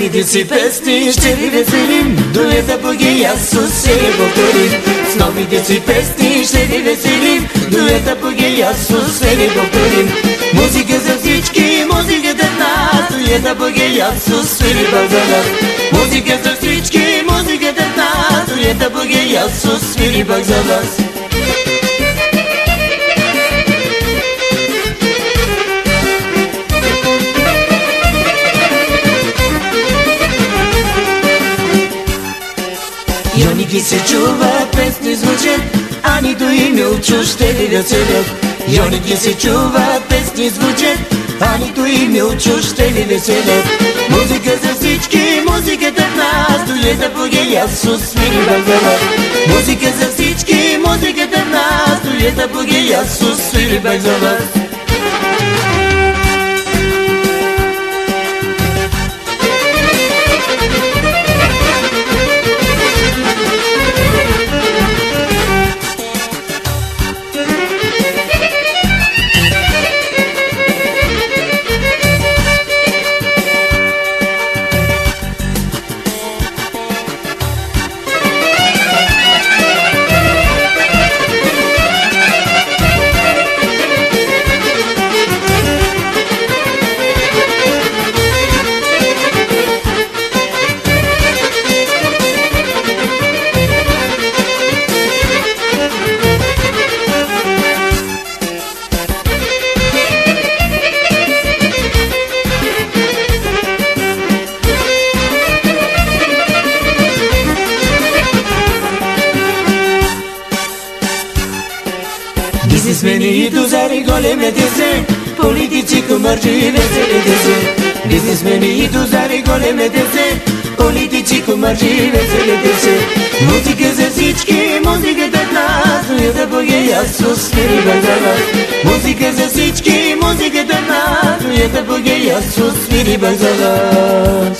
новите си песни ще ви веселим, дуета богия Сус ще ви повторим. С новите си песни ще ви веселим, дуета богия Сус ще ви повторим. Музика за всички, музиката в нас, дуета богия Сус ще ви повторим. Музика за всички, музиката в нас, дуета богия Сус свири пак за вас. Йоники се чува, песни звучат, а нито име от чуш ще ви веселят. Се чува, песни звучат, а нито от чуш ще ви веселят. Музика за всички, музиката в нас, дуета по геясо свири багала. Музика за всички, музиката в нас, дуета по геясо свири багала. Бизнесмени и дозари големете се, политици, комърчи и веселите се. Бизнесмени и дозари големете се, политици, комърчи и веселите се. Музика за всички, музиката нас, дуята богия Сус свири базала. Музика за всички, музиката нас, дуята богия Сус свири базала.